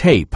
tape.